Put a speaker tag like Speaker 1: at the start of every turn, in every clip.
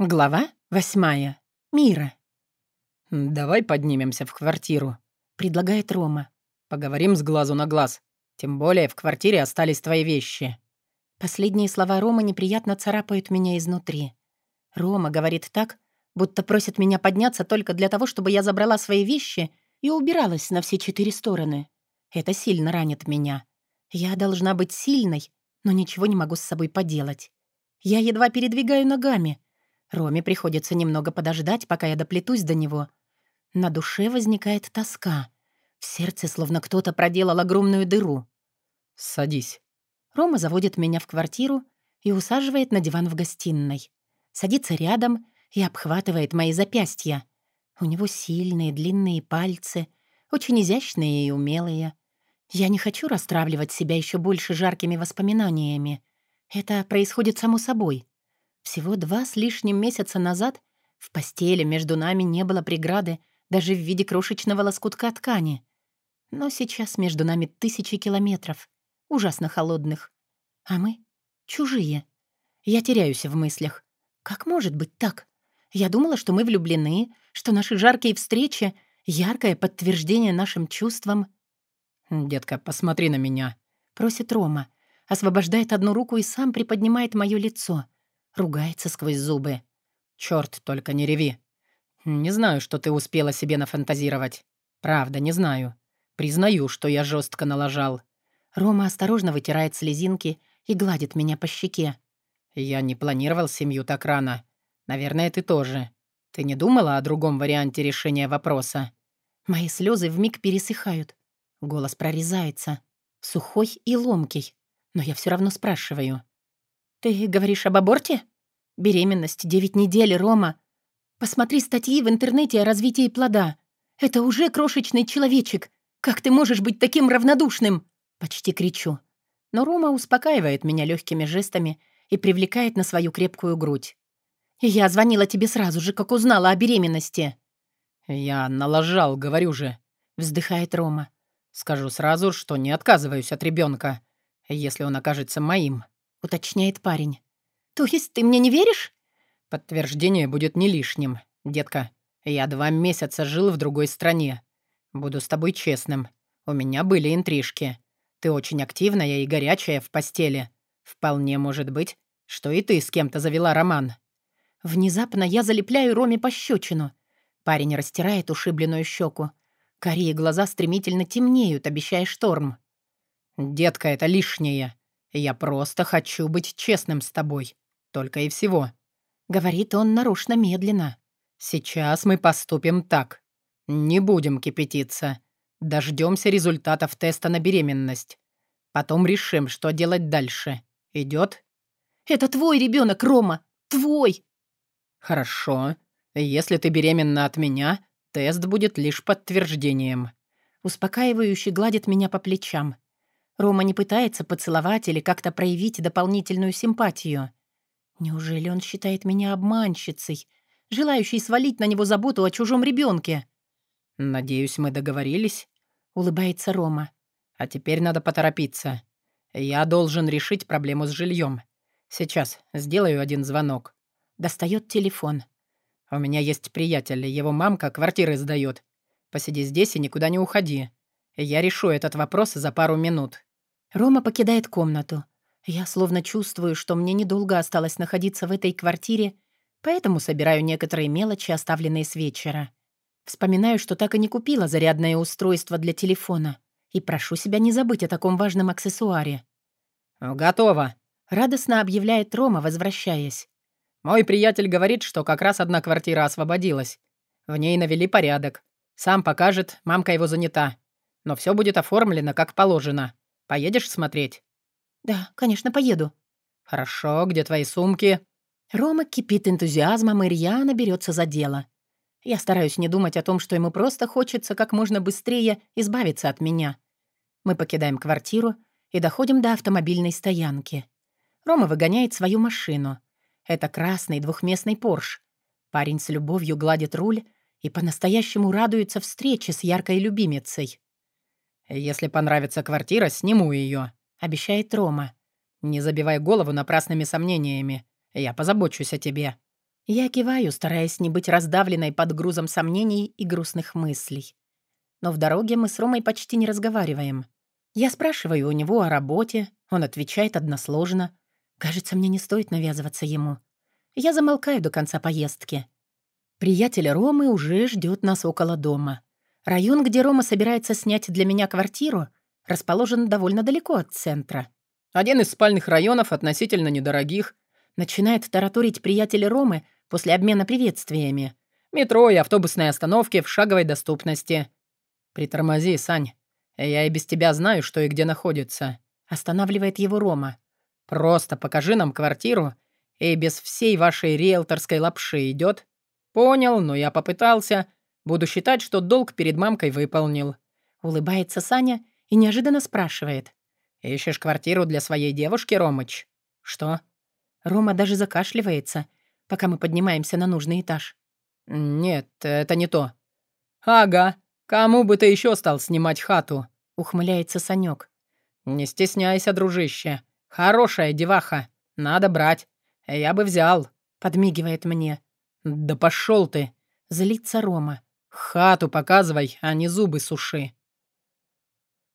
Speaker 1: Глава восьмая. Мира.
Speaker 2: «Давай поднимемся в квартиру», —
Speaker 1: предлагает Рома.
Speaker 2: «Поговорим с глазу на глаз. Тем более в квартире остались твои вещи».
Speaker 1: Последние слова Рома неприятно царапают меня изнутри. Рома говорит так, будто просит меня подняться только для того, чтобы я забрала свои вещи и убиралась на все четыре стороны. Это сильно ранит меня. Я должна быть сильной, но ничего не могу с собой поделать. Я едва передвигаю ногами — Роме приходится немного подождать, пока я доплетусь до него. На душе возникает тоска. В сердце словно кто-то проделал огромную дыру.
Speaker 2: «Садись».
Speaker 1: Рома заводит меня в квартиру и усаживает на диван в гостиной. Садится рядом и обхватывает мои запястья. У него сильные длинные пальцы, очень изящные и умелые. Я не хочу расстраивать себя еще больше жаркими воспоминаниями. Это происходит само собой. Всего два с лишним месяца назад в постели между нами не было преграды даже в виде крошечного лоскутка ткани. Но сейчас между нами тысячи километров, ужасно холодных. А мы — чужие. Я теряюсь в мыслях. Как может быть так? Я думала, что мы влюблены, что наши жаркие встречи — яркое подтверждение нашим чувствам.
Speaker 2: «Детка, посмотри на меня», —
Speaker 1: просит Рома. Освобождает одну руку и сам приподнимает мое лицо — Ругается сквозь зубы.
Speaker 2: «Чёрт, только не реви. Не знаю, что ты успела себе нафантазировать. Правда, не знаю. Признаю, что я жестко налажал».
Speaker 1: Рома осторожно вытирает слезинки и гладит меня по щеке.
Speaker 2: «Я не планировал семью так рано. Наверное, ты тоже. Ты не думала о другом варианте решения вопроса?»
Speaker 1: Мои слезы вмиг пересыхают. Голос прорезается. Сухой и ломкий. Но я все равно спрашиваю. «Ты говоришь об аборте? Беременность девять недель, Рома. Посмотри статьи в интернете о развитии плода. Это уже крошечный человечек. Как ты можешь быть таким равнодушным?» Почти кричу. Но Рома успокаивает меня легкими жестами и привлекает на свою крепкую грудь. «Я звонила тебе сразу же, как узнала о беременности».
Speaker 2: «Я налажал, говорю же», — вздыхает Рома. «Скажу сразу, что не отказываюсь от ребенка, если он окажется моим».
Speaker 1: — уточняет парень. «То есть ты мне не веришь?»
Speaker 2: «Подтверждение будет не лишним, детка. Я два месяца жил в другой стране. Буду с тобой честным. У меня были интрижки. Ты очень активная и горячая в постели. Вполне может быть, что и ты с кем-то завела роман».
Speaker 1: Внезапно я залепляю Роме пощечину. Парень растирает ушибленную щеку. Карие глаза стремительно темнеют, обещая шторм.
Speaker 2: «Детка, это лишнее. Я просто хочу быть честным с тобой. Только и всего».
Speaker 1: Говорит он нарочно медленно.
Speaker 2: «Сейчас мы поступим так. Не будем кипятиться. Дождемся результатов теста на беременность. Потом решим, что делать дальше. Идет?
Speaker 1: «Это твой ребенок, Рома! Твой!»
Speaker 2: «Хорошо. Если ты беременна от меня, тест будет лишь подтверждением».
Speaker 1: Успокаивающе гладит меня по плечам. Рома не пытается поцеловать или как-то проявить дополнительную симпатию. Неужели он считает меня обманщицей, желающей свалить на него заботу о чужом ребенке?
Speaker 2: «Надеюсь, мы договорились?»
Speaker 1: — улыбается Рома.
Speaker 2: «А теперь надо поторопиться. Я должен решить проблему с жильем. Сейчас сделаю один звонок».
Speaker 1: Достает телефон.
Speaker 2: «У меня есть приятель, его мамка квартиры сдает. Посиди здесь и никуда не уходи. Я решу этот вопрос за пару минут».
Speaker 1: Рома покидает комнату. Я словно чувствую, что мне недолго осталось находиться в этой квартире, поэтому собираю некоторые мелочи, оставленные с вечера. Вспоминаю, что так и не купила зарядное устройство для телефона, и прошу себя не забыть о таком важном аксессуаре.
Speaker 2: «Готово», —
Speaker 1: радостно объявляет Рома, возвращаясь.
Speaker 2: «Мой приятель говорит, что как раз одна квартира освободилась. В ней навели порядок. Сам покажет, мамка его занята. Но все будет оформлено, как положено. Поедешь смотреть?»
Speaker 1: «Да, конечно, поеду».
Speaker 2: «Хорошо, где твои сумки?»
Speaker 1: Рома кипит энтузиазмом, и рьяно берется за дело. Я стараюсь не думать о том, что ему просто хочется как можно быстрее избавиться от меня. Мы покидаем квартиру и доходим до автомобильной стоянки. Рома выгоняет свою машину. Это красный двухместный Порш. Парень с любовью гладит руль и по-настоящему радуется встрече с яркой любимицей.
Speaker 2: «Если понравится квартира, сниму ее», — обещает Рома. «Не забивай голову напрасными сомнениями. Я позабочусь о тебе».
Speaker 1: Я киваю, стараясь не быть раздавленной под грузом сомнений и грустных мыслей. Но в дороге мы с Ромой почти не разговариваем. Я спрашиваю у него о работе, он отвечает односложно. Кажется, мне не стоит навязываться ему. Я замолкаю до конца поездки. Приятель Ромы уже ждет нас около дома. Район, где Рома собирается снять для меня квартиру, расположен довольно далеко от центра.
Speaker 2: Один из спальных районов относительно недорогих.
Speaker 1: Начинает тараторить приятель Ромы после обмена приветствиями.
Speaker 2: Метро и автобусные остановки в шаговой доступности. Притормози, Сань. Я и без тебя знаю, что и где находится.
Speaker 1: Останавливает его Рома.
Speaker 2: Просто покажи нам квартиру, и без всей вашей риэлторской лапши идет. Понял, но я попытался. Буду считать, что долг перед мамкой выполнил.
Speaker 1: Улыбается Саня и неожиданно спрашивает.
Speaker 2: «Ищешь квартиру для своей девушки, Ромыч?» «Что?»
Speaker 1: Рома даже закашливается, пока мы поднимаемся на нужный этаж.
Speaker 2: «Нет, это не то». «Ага, кому бы ты еще стал снимать хату?»
Speaker 1: — ухмыляется Санек.
Speaker 2: «Не стесняйся, дружище. Хорошая деваха. Надо брать. Я бы взял», — подмигивает мне. «Да пошел ты!» — злится Рома. «Хату показывай, а не зубы суши».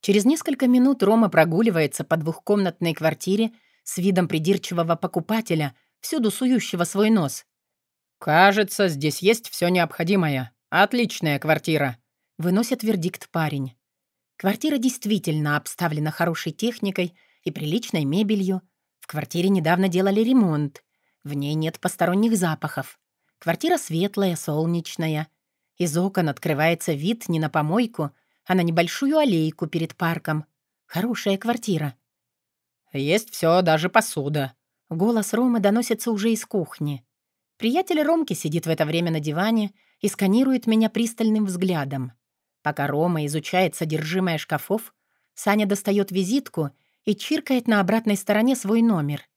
Speaker 1: Через несколько минут Рома прогуливается по двухкомнатной квартире с видом придирчивого покупателя, всюду сующего свой нос.
Speaker 2: «Кажется, здесь есть все необходимое. Отличная квартира», — выносит вердикт парень.
Speaker 1: Квартира действительно обставлена хорошей техникой и приличной мебелью. В квартире недавно делали ремонт. В ней нет посторонних запахов. Квартира светлая, солнечная. Из окон открывается вид не на помойку, а на небольшую аллейку перед парком. Хорошая квартира.
Speaker 2: «Есть все, даже посуда».
Speaker 1: Голос Ромы доносится уже из кухни. Приятель Ромки сидит в это время на диване и сканирует меня пристальным взглядом. Пока Рома изучает содержимое шкафов, Саня достает визитку и чиркает на обратной стороне свой номер.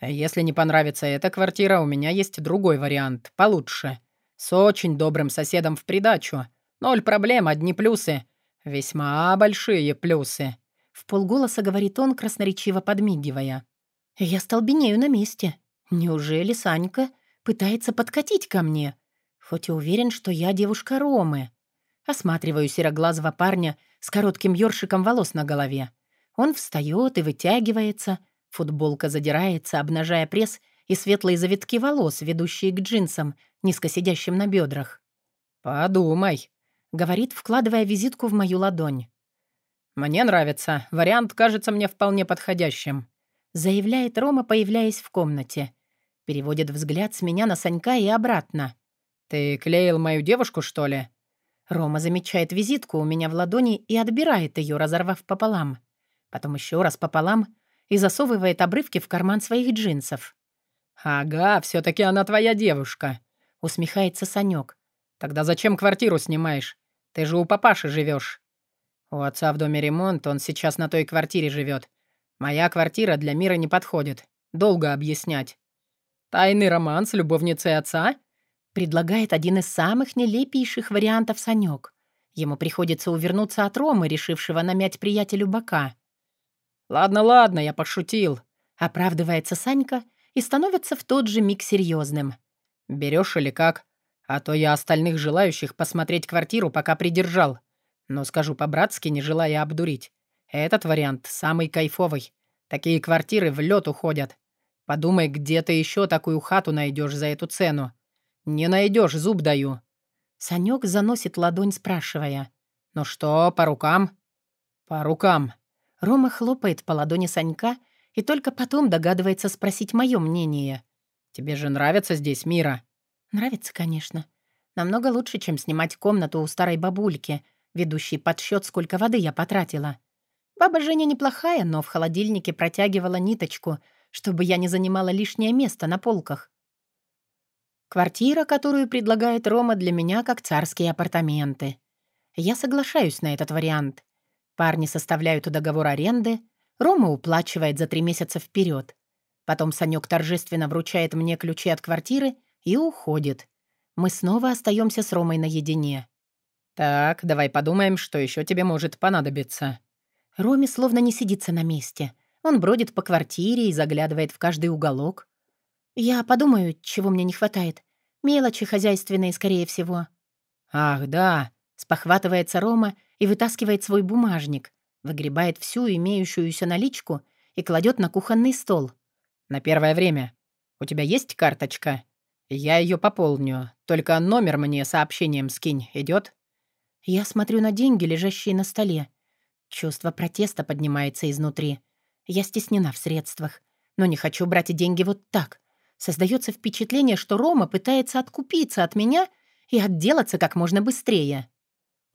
Speaker 2: «Если не понравится эта квартира, у меня есть другой вариант, получше. С очень добрым соседом в придачу. Ноль проблем, одни плюсы. Весьма большие плюсы», — в полголоса говорит он, красноречиво подмигивая.
Speaker 1: «Я столбенею на месте. Неужели Санька пытается подкатить ко мне? Хоть и уверен, что я девушка Ромы». Осматриваю сероглазого парня с коротким ёршиком волос на голове. Он встает и вытягивается, футболка задирается, обнажая пресс и светлые завитки волос, ведущие к джинсам, низко сидящим на бедрах.
Speaker 2: «Подумай», — говорит, вкладывая визитку в мою ладонь. «Мне нравится. Вариант кажется мне вполне подходящим», —
Speaker 1: заявляет Рома, появляясь в комнате. Переводит взгляд с меня на Санька и обратно.
Speaker 2: «Ты клеил мою девушку, что ли?»
Speaker 1: Рома замечает визитку у меня в ладони и отбирает ее, разорвав пополам. Потом еще раз пополам и засовывает обрывки в карман своих джинсов.
Speaker 2: «Ага, все таки она твоя девушка», — усмехается Санек. «Тогда зачем квартиру снимаешь? Ты же у папаши живешь. У отца в доме ремонт, он сейчас на той квартире живет. Моя квартира для мира не подходит. Долго объяснять. Тайный роман с любовницей отца?
Speaker 1: Предлагает один из самых нелепейших вариантов Санек. Ему приходится увернуться от Ромы, решившего намять приятелю бока.
Speaker 2: «Ладно, ладно, я пошутил», —
Speaker 1: оправдывается Санька и становится в тот же миг серьезным.
Speaker 2: Берешь или как? А то я остальных желающих посмотреть квартиру пока придержал. Но скажу по-братски, не желая обдурить. Этот вариант самый кайфовый. Такие квартиры в лед уходят. Подумай, где ты еще такую хату найдешь за эту цену. «Не найдешь, зуб даю».
Speaker 1: Санек заносит ладонь, спрашивая.
Speaker 2: «Ну что, по рукам?» «По рукам».
Speaker 1: Рома хлопает по ладони Санька и только потом догадывается спросить мое мнение.
Speaker 2: «Тебе же нравится здесь, Мира?»
Speaker 1: «Нравится, конечно. Намного лучше, чем снимать комнату у старой бабульки, ведущей подсчет, сколько воды я потратила. Баба Женя неплохая, но в холодильнике протягивала ниточку, чтобы я не занимала лишнее место на полках. Квартира, которую предлагает Рома, для меня как царские апартаменты. Я соглашаюсь на этот вариант. Парни составляют договор аренды, Рома уплачивает за три месяца вперед. Потом Санек торжественно вручает мне ключи от квартиры и уходит. Мы снова остаемся с Ромой наедине.
Speaker 2: «Так, давай подумаем, что еще тебе может понадобиться».
Speaker 1: Роме словно не сидится на месте. Он бродит по квартире и заглядывает в каждый уголок. «Я подумаю, чего мне не хватает. Мелочи хозяйственные, скорее всего».
Speaker 2: «Ах, да», — спохватывается Рома и вытаскивает свой бумажник, выгребает всю имеющуюся наличку и кладет на кухонный стол. «На первое время. У тебя есть карточка? Я ее пополню, только номер мне сообщением скинь, идет?
Speaker 1: Я смотрю на деньги, лежащие на столе. Чувство протеста поднимается изнутри. Я стеснена в средствах, но не хочу брать деньги вот так. Создается впечатление, что Рома пытается откупиться от меня и отделаться как можно быстрее.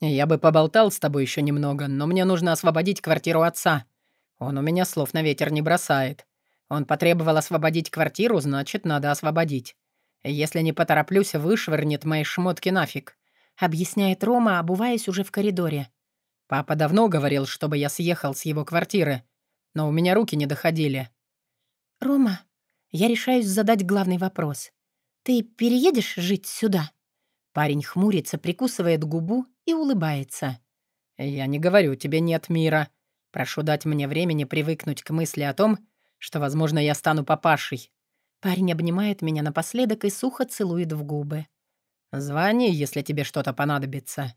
Speaker 2: «Я бы поболтал с тобой еще немного, но мне нужно освободить квартиру отца. Он у меня слов на ветер не бросает. Он потребовал освободить квартиру, значит, надо освободить. Если не потороплюсь, вышвырнет мои шмотки нафиг», — объясняет Рома, обуваясь уже в коридоре. «Папа давно говорил, чтобы я съехал с его квартиры, но у меня руки не доходили».
Speaker 1: «Рома, я решаюсь задать главный вопрос. Ты переедешь жить сюда?» Парень хмурится, прикусывает губу и улыбается.
Speaker 2: «Я не говорю тебе «нет мира». Прошу дать мне времени привыкнуть к мысли о том, что, возможно, я стану папашей».
Speaker 1: Парень обнимает меня напоследок и сухо целует в губы.
Speaker 2: «Звони, если тебе что-то понадобится».